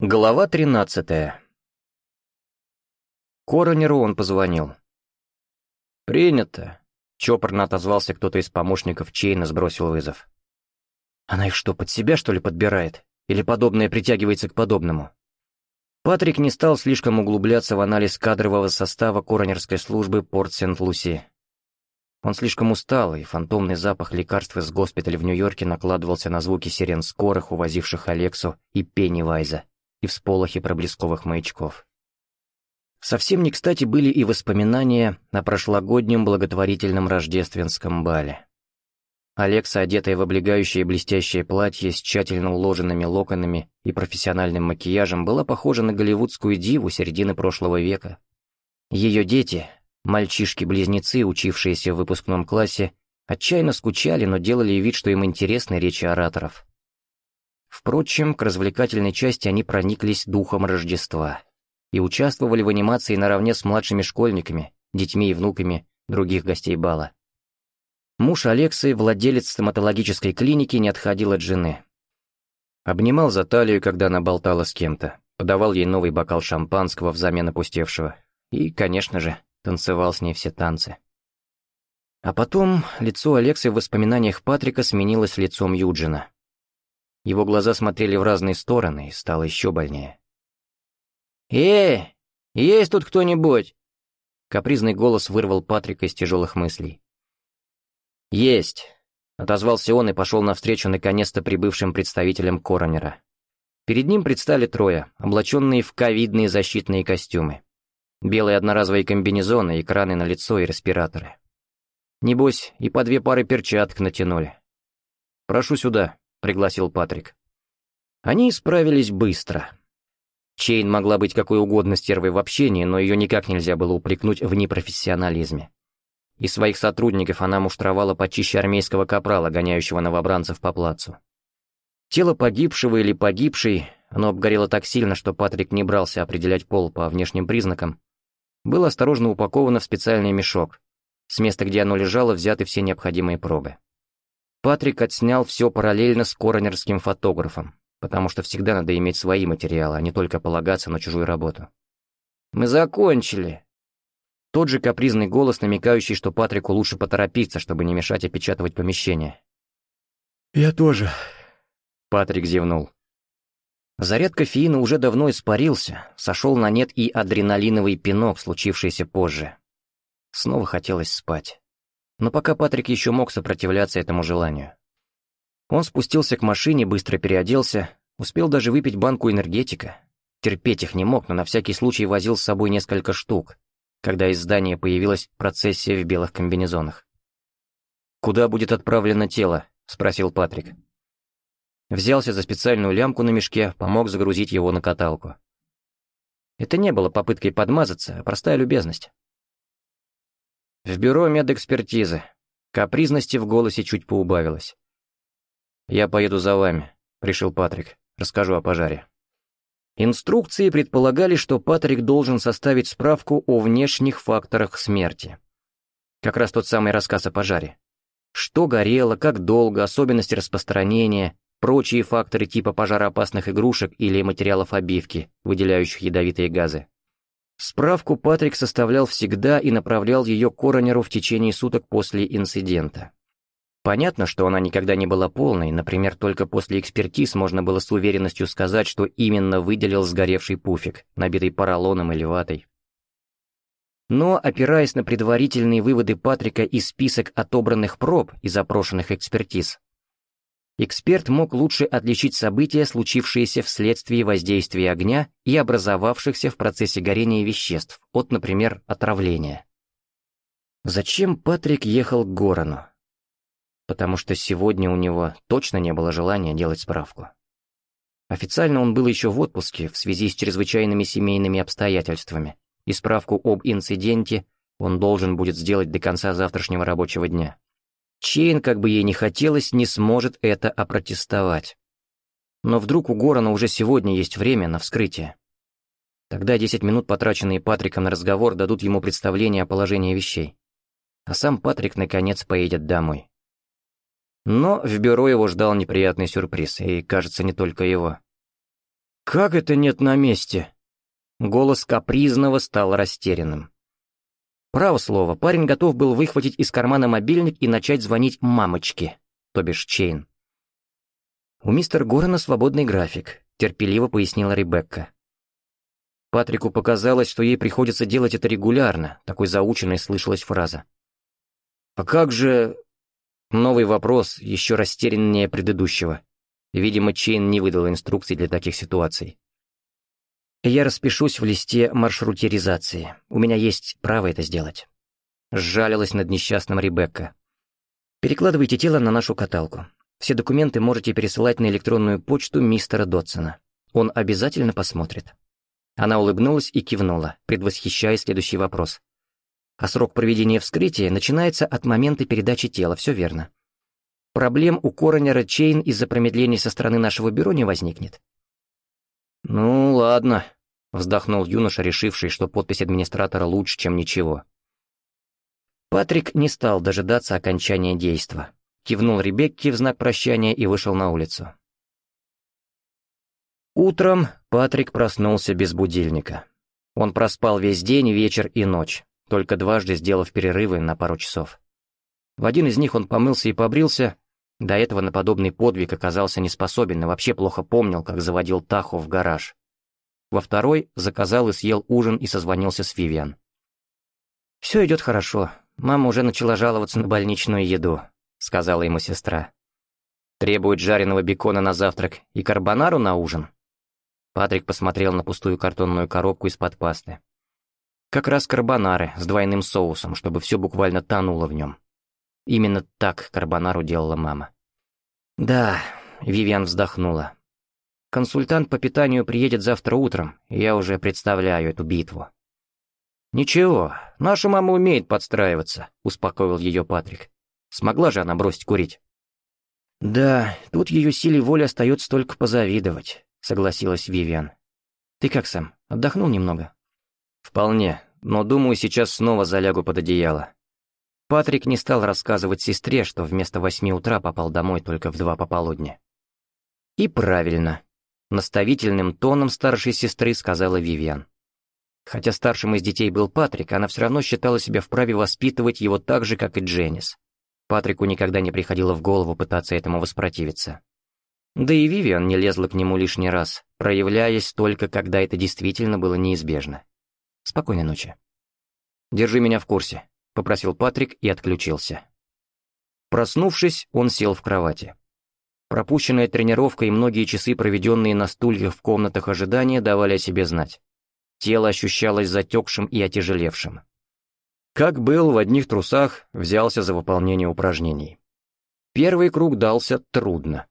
Глава 13 Коронеру он позвонил. «Принято», — чопорно отозвался кто-то из помощников Чейна, сбросил вызов. «Она их что, под себя, что ли, подбирает? Или подобное притягивается к подобному?» Патрик не стал слишком углубляться в анализ кадрового состава коронерской службы Порт-Сент-Луси. Он слишком устал, и фантомный запах лекарств из госпиталя в Нью-Йорке накладывался на звуки сирен скорых, увозивших Алексу и Пенни Вайза и всполохи проблесковых маячков. Совсем не кстати были и воспоминания о прошлогоднем благотворительном рождественском бале. Алекса, одетая в облегающее блестящее платье с тщательно уложенными локонами и профессиональным макияжем, была похожа на голливудскую диву середины прошлого века. Ее дети, мальчишки-близнецы, учившиеся в выпускном классе, отчаянно скучали, но делали вид, что им интересны речи ораторов. Впрочем, к развлекательной части они прониклись духом Рождества и участвовали в анимации наравне с младшими школьниками, детьми и внуками других гостей бала. Муж Алексы, владелец стоматологической клиники, не отходил от жены. Обнимал за талию, когда она болтала с кем-то, подавал ей новый бокал шампанского взамен опустевшего и, конечно же, танцевал с ней все танцы. А потом лицо Алексы в воспоминаниях Патрика сменилось лицом Юджина. Его глаза смотрели в разные стороны, и стало еще больнее. «Эй, есть тут кто-нибудь?» Капризный голос вырвал Патрика из тяжелых мыслей. «Есть!» — отозвался он и пошел навстречу наконец-то прибывшим представителям Коронера. Перед ним предстали трое, облаченные в ковидные защитные костюмы. Белые одноразовые комбинезоны, экраны на лицо и респираторы. Небось, и по две пары перчаток натянули. «Прошу сюда», пригласил Патрик. Они справились быстро. Чейн могла быть какой угодно стервой в общении, но ее никак нельзя было упрекнуть в непрофессионализме. Из своих сотрудников она муштровала почище армейского капрала, гоняющего новобранцев по плацу. Тело погибшего или погибшей, оно обгорело так сильно, что Патрик не брался определять пол по внешним признакам, было осторожно упаковано в специальный мешок, с места, где оно лежало, взяты все необходимые пробы. Патрик отснял все параллельно с коронерским фотографом, потому что всегда надо иметь свои материалы, а не только полагаться на чужую работу. «Мы закончили!» Тот же капризный голос, намекающий, что Патрику лучше поторопиться, чтобы не мешать опечатывать помещение. «Я тоже», — Патрик зевнул. Заряд кофеина уже давно испарился, сошел на нет и адреналиновый пинок, случившийся позже. Снова хотелось спать но пока Патрик еще мог сопротивляться этому желанию. Он спустился к машине, быстро переоделся, успел даже выпить банку энергетика. Терпеть их не мог, но на всякий случай возил с собой несколько штук, когда из здания появилась процессия в белых комбинезонах. «Куда будет отправлено тело?» — спросил Патрик. Взялся за специальную лямку на мешке, помог загрузить его на каталку. Это не было попыткой подмазаться, а простая любезность. В бюро медэкспертизы. Капризности в голосе чуть поубавилось. «Я поеду за вами», — решил Патрик. «Расскажу о пожаре». Инструкции предполагали, что Патрик должен составить справку о внешних факторах смерти. Как раз тот самый рассказ о пожаре. Что горело, как долго, особенности распространения, прочие факторы типа пожароопасных игрушек или материалов обивки, выделяющих ядовитые газы. Справку Патрик составлял всегда и направлял ее коронеру в течение суток после инцидента. Понятно, что она никогда не была полной, например, только после экспертиз можно было с уверенностью сказать, что именно выделил сгоревший пуфик, набитый поролоном или ватой. Но, опираясь на предварительные выводы Патрика и список отобранных проб и запрошенных экспертиз, эксперт мог лучше отличить события, случившиеся вследствие воздействия огня и образовавшихся в процессе горения веществ, от, например, отравления. Зачем Патрик ехал к Горану? Потому что сегодня у него точно не было желания делать справку. Официально он был еще в отпуске в связи с чрезвычайными семейными обстоятельствами, и справку об инциденте он должен будет сделать до конца завтрашнего рабочего дня. Чейн, как бы ей ни хотелось, не сможет это опротестовать. Но вдруг у Горана уже сегодня есть время на вскрытие. Тогда 10 минут, потраченные Патриком на разговор, дадут ему представление о положении вещей. А сам Патрик, наконец, поедет домой. Но в бюро его ждал неприятный сюрприз, и, кажется, не только его. «Как это нет на месте?» Голос капризного стал растерянным. Право слово, парень готов был выхватить из кармана мобильник и начать звонить мамочке, то бишь Чейн. «У мистера Горана свободный график», — терпеливо пояснила Ребекка. Патрику показалось, что ей приходится делать это регулярно, такой заученной слышалась фраза. «А как же...» Новый вопрос, еще растеряннее предыдущего. Видимо, Чейн не выдал инструкций для таких ситуаций. Я распишусь в листе маршрутиризации. У меня есть право это сделать. Сжалилась над несчастным Ребекка. Перекладывайте тело на нашу каталку. Все документы можете пересылать на электронную почту мистера Дотсона. Он обязательно посмотрит. Она улыбнулась и кивнула, предвосхищая следующий вопрос. А срок проведения вскрытия начинается от момента передачи тела, все верно. Проблем у коронера Чейн из-за промедления со стороны нашего бюро не возникнет. «Ну, ладно», — вздохнул юноша, решивший, что подпись администратора лучше, чем ничего. Патрик не стал дожидаться окончания действа. Кивнул Ребекке в знак прощания и вышел на улицу. Утром Патрик проснулся без будильника. Он проспал весь день, вечер и ночь, только дважды сделав перерывы на пару часов. В один из них он помылся и побрился, до этого на подобный подвиг оказался не способен и вообще плохо помнил, как заводил Тахо в гараж. Во второй заказал и съел ужин и созвонился с Вивиан. «Все идет хорошо. Мама уже начала жаловаться на больничную еду», — сказала ему сестра. «Требует жареного бекона на завтрак и карбонару на ужин?» Патрик посмотрел на пустую картонную коробку из-под пасты. Как раз карбонары с двойным соусом, чтобы все буквально тонуло в нем. Именно так карбонару делала мама. «Да», — Вивиан вздохнула. «Консультант по питанию приедет завтра утром, и я уже представляю эту битву». «Ничего, наша мама умеет подстраиваться», — успокоил ее Патрик. «Смогла же она бросить курить». «Да, тут ее силе воли остается только позавидовать», — согласилась Вивиан. «Ты как, сам? отдохнул немного?» «Вполне, но думаю, сейчас снова залягу под одеяло. Патрик не стал рассказывать сестре, что вместо восьми утра попал домой только в два пополудня. «И правильно», — наставительным тоном старшей сестры сказала Вивиан. Хотя старшим из детей был Патрик, она все равно считала себя вправе воспитывать его так же, как и Дженнис. Патрику никогда не приходило в голову пытаться этому воспротивиться. Да и Вивиан не лезла к нему лишний раз, проявляясь только, когда это действительно было неизбежно. «Спокойной ночи. Держи меня в курсе», — попросил Патрик и отключился. Проснувшись, он сел в кровати. Пропущенная тренировка и многие часы, проведенные на стульях в комнатах ожидания, давали о себе знать. Тело ощущалось затекшим и отяжелевшим. Как был в одних трусах, взялся за выполнение упражнений. Первый круг дался трудно.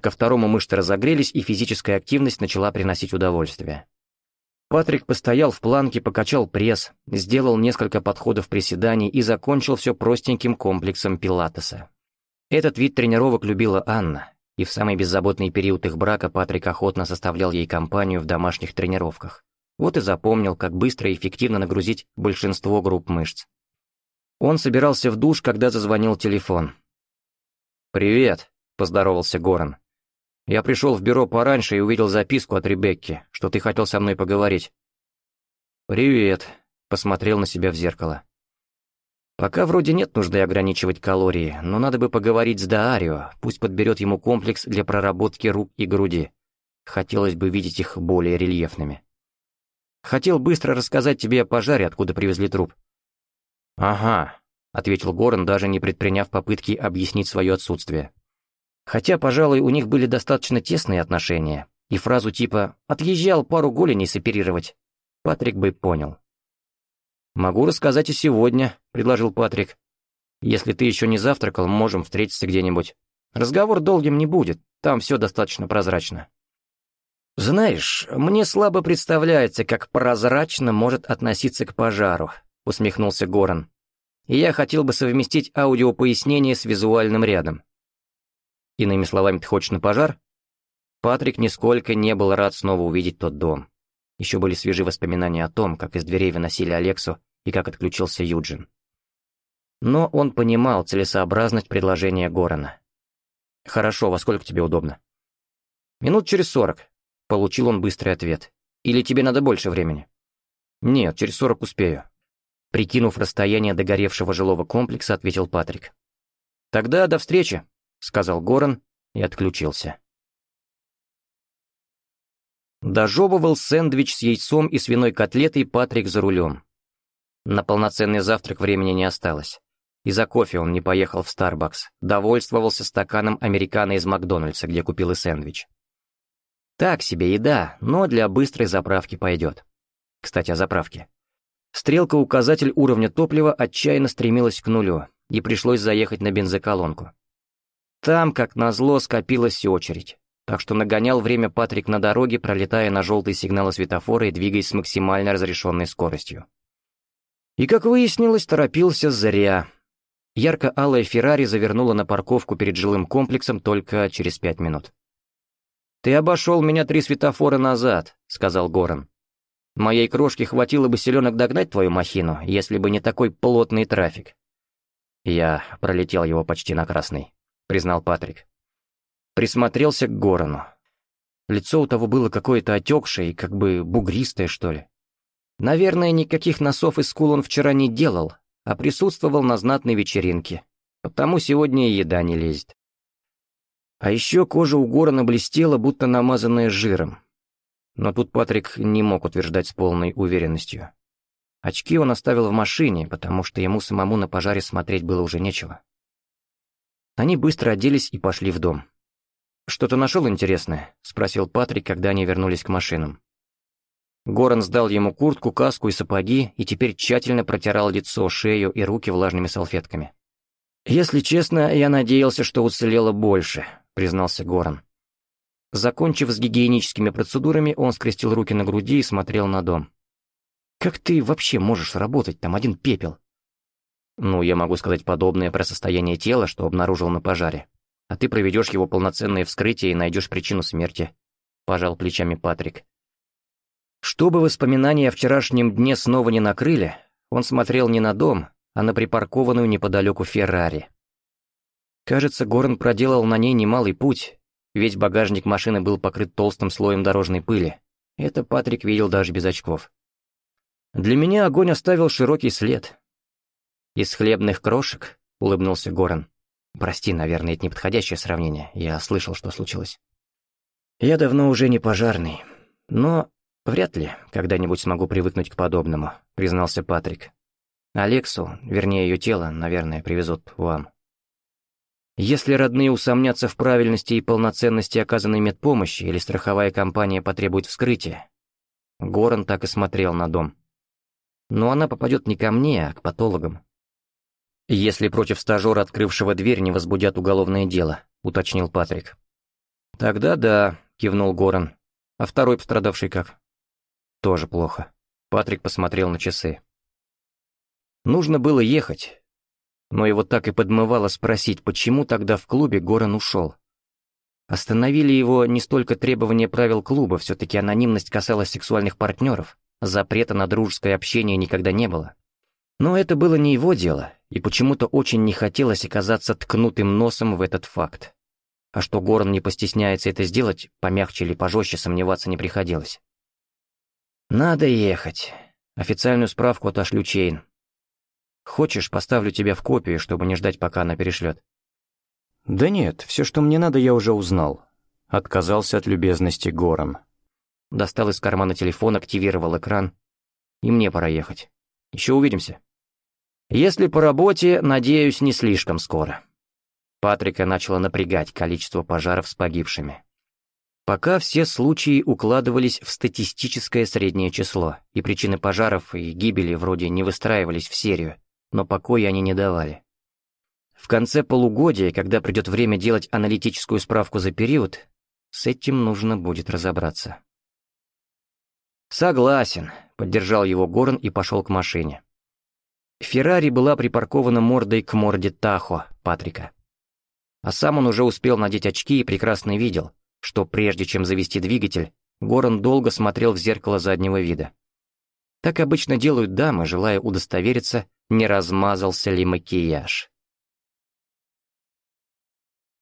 Ко второму мышцы разогрелись, и физическая активность начала приносить удовольствие. Патрик постоял в планке, покачал пресс, сделал несколько подходов приседаний и закончил все простеньким комплексом пилатеса. Этот вид тренировок любила Анна, и в самый беззаботный период их брака Патрик охотно составлял ей компанию в домашних тренировках. Вот и запомнил, как быстро и эффективно нагрузить большинство групп мышц. Он собирался в душ, когда зазвонил телефон. «Привет», — поздоровался Горан. Я пришел в бюро пораньше и увидел записку от Ребекки, что ты хотел со мной поговорить. «Привет», — посмотрел на себя в зеркало. «Пока вроде нет нужды ограничивать калории, но надо бы поговорить с Даарио, пусть подберет ему комплекс для проработки рук и груди. Хотелось бы видеть их более рельефными. Хотел быстро рассказать тебе о пожаре, откуда привезли труп». «Ага», — ответил Горан, даже не предприняв попытки объяснить свое отсутствие. Хотя, пожалуй, у них были достаточно тесные отношения, и фразу типа «отъезжал пару голеней соперировать» Патрик бы понял. «Могу рассказать и сегодня», — предложил Патрик. «Если ты еще не завтракал, можем встретиться где-нибудь. Разговор долгим не будет, там все достаточно прозрачно». «Знаешь, мне слабо представляется, как прозрачно может относиться к пожару», — усмехнулся Горан. Я хотел бы совместить аудиопояснение с визуальным рядом. Иными словами, ты хочешь на пожар? Патрик нисколько не был рад снова увидеть тот дом. Еще были свежи воспоминания о том, как из дверей выносили Алексу и как отключился Юджин. Но он понимал целесообразность предложения Горана. «Хорошо, во сколько тебе удобно?» «Минут через сорок», — получил он быстрый ответ. «Или тебе надо больше времени?» «Нет, через сорок успею», — прикинув расстояние догоревшего жилого комплекса, ответил Патрик. «Тогда до встречи», сказал Горан и отключился. Дожобывал сэндвич с яйцом и свиной котлетой Патрик за рулем. На полноценный завтрак времени не осталось. И за кофе он не поехал в Старбакс, довольствовался стаканом американо из Макдональдса, где купил и сэндвич. Так себе еда, но для быстрой заправки пойдет. Кстати, о заправке. Стрелка-указатель уровня топлива отчаянно стремилась к нулю, и пришлось заехать на бензоколонку. Там, как назло, скопилась очередь, так что нагонял время Патрик на дороге, пролетая на желтые сигналы светофора и двигаясь с максимально разрешенной скоростью. И, как выяснилось, торопился зря. Ярко-алая Феррари завернула на парковку перед жилым комплексом только через пять минут. «Ты обошел меня три светофора назад», — сказал Горан. «Моей крошке хватило бы селенок догнать твою махину, если бы не такой плотный трафик». Я пролетел его почти на красный. — признал Патрик. Присмотрелся к Горану. Лицо у того было какое-то отекшее и как бы бугристое, что ли. Наверное, никаких носов и скул он вчера не делал, а присутствовал на знатной вечеринке. Потому сегодня и еда не лезет. А еще кожа у Горана блестела, будто намазанная жиром. Но тут Патрик не мог утверждать с полной уверенностью. Очки он оставил в машине, потому что ему самому на пожаре смотреть было уже нечего. Они быстро оделись и пошли в дом. «Что-то нашел интересное?» — спросил Патрик, когда они вернулись к машинам. Горан сдал ему куртку, каску и сапоги, и теперь тщательно протирал лицо, шею и руки влажными салфетками. «Если честно, я надеялся, что уцелело больше», — признался Горан. Закончив с гигиеническими процедурами, он скрестил руки на груди и смотрел на дом. «Как ты вообще можешь работать, там один пепел? Ну, я могу сказать подобное про состояние тела, что обнаружил на пожаре. А ты проведешь его полноценное вскрытие и найдешь причину смерти. Пожал плечами Патрик. Чтобы воспоминания о вчерашнем дне снова не накрыли, он смотрел не на дом, а на припаркованную неподалеку Феррари. Кажется, Горн проделал на ней немалый путь, ведь багажник машины был покрыт толстым слоем дорожной пыли. Это Патрик видел даже без очков. Для меня огонь оставил широкий след, «Из хлебных крошек?» — улыбнулся Горан. «Прости, наверное, это неподходящее сравнение. Я слышал, что случилось». «Я давно уже не пожарный. Но вряд ли когда-нибудь смогу привыкнуть к подобному», — признался Патрик. «Алексу, вернее ее тело, наверное, привезут вам». Если родные усомнятся в правильности и полноценности оказанной медпомощи или страховая компания потребует вскрытия, Горан так и смотрел на дом. Но она попадет не ко мне, а к патологам. «Если против стажера, открывшего дверь, не возбудят уголовное дело», — уточнил Патрик. «Тогда да», — кивнул Горан. «А второй пострадавший как?» «Тоже плохо». Патрик посмотрел на часы. Нужно было ехать. Но его так и подмывало спросить, почему тогда в клубе Горан ушел. Остановили его не столько требования правил клуба, все-таки анонимность касалась сексуальных партнеров, запрета на дружеское общение никогда не было. Но это было не его дело, и почему-то очень не хотелось оказаться ткнутым носом в этот факт. А что Горн не постесняется это сделать, помягче или пожестче сомневаться не приходилось. «Надо ехать. Официальную справку отошлю Чейн. Хочешь, поставлю тебя в копию, чтобы не ждать, пока она перешлет?» «Да нет, все, что мне надо, я уже узнал», — отказался от любезности Гором. Достал из кармана телефон, активировал экран. «И мне пора ехать. Еще увидимся». Если по работе, надеюсь, не слишком скоро. Патрика начала напрягать количество пожаров с погибшими. Пока все случаи укладывались в статистическое среднее число, и причины пожаров и гибели вроде не выстраивались в серию, но покоя они не давали. В конце полугодия, когда придет время делать аналитическую справку за период, с этим нужно будет разобраться. «Согласен», — поддержал его Горн и пошел к машине. Феррари была припаркована мордой к морде Тахо, Патрика. А сам он уже успел надеть очки и прекрасно видел, что прежде чем завести двигатель, Горан долго смотрел в зеркало заднего вида. Так обычно делают дамы, желая удостовериться, не размазался ли макияж.